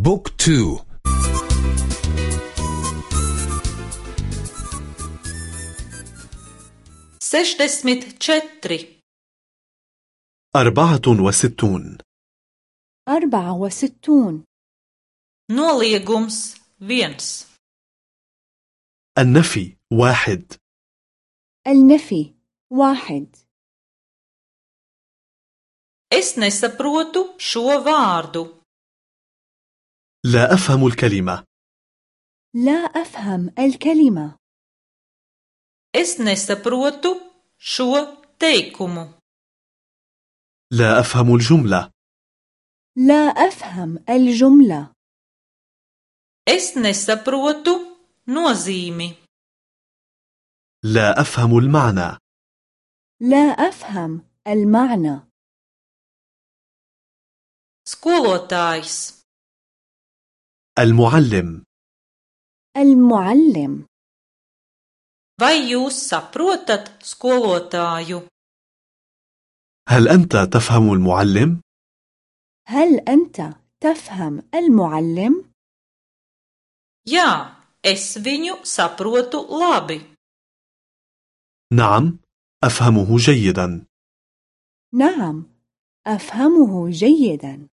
بوك تو. sešdesmit četri. أربعة وستون. أربعة وستون. noliegums viens. النفي واحد. النفي واحد. Es nesaprotu šo vārdu. لا أفهم الكلمة. لا أفهم الكلمة. Es nesaprotu šo teikumu. لا أفهم الجملة. لا أفهم الجملة. Es nesaprotu nozīmi. لا أفهم المعنى. لا أفهم المعنى. Skolotājs, المعلم المعلم vai jūs saprotat skolotāju? هل أنت تفهم المعلم؟ هل أنت تفهم المعلم؟ Jā, es viņu saprotu labi. نعم أفهمه جيدا نعم أفهمه جيدا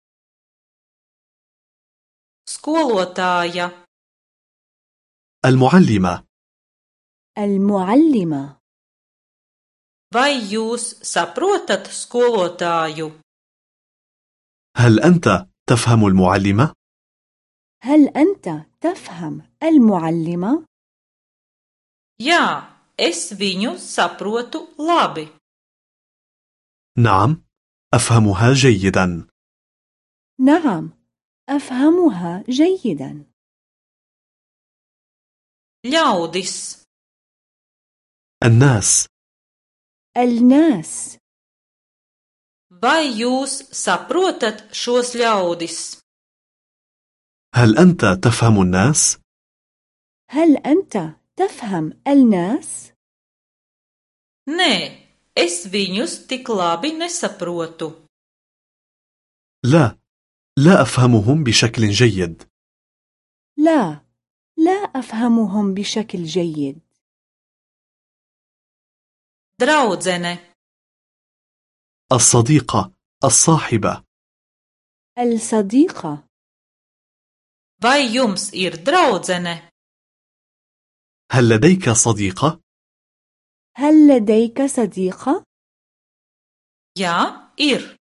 Skolotāja, المعلمة المعلمة vai jūs saprotat skolotāju? هل أنت تفهم المعلمة؟ هل أنت تفهم المعلمة؟ Jā, es viņu saprotu labi. نعم أفهمها جيدا نعم أفهمها جيدا Ļaudis, الناس الناس vai jūs saprotat šos ļaudis? هل أنت تفهم الناس؟ هل أنت تفهم الناس؟ Nē, es viņus tik labi nesaprotu. لا لا أفهمهم بشكل جيد لا لا أفهمهم بشكل جيد Draudzene, الصديقة الصاحبة الصديقة vai jums ir draudzene? هل لديك صديقة؟ هل لديك صديقة؟ Jā, ir.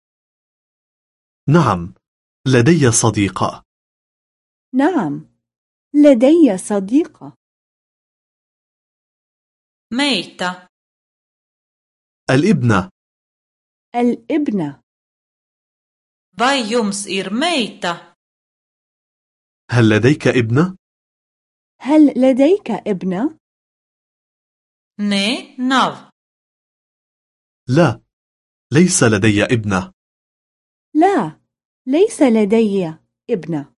نعم لدي صديقة نعم لدي صديقة Meita, الإبنة الإبنة vai jums ir meita? هل لديك إبنة؟ هل لديك إبنة؟ Nē, nav. لا ليس لدي إبنة لا ليس لدي ابنة.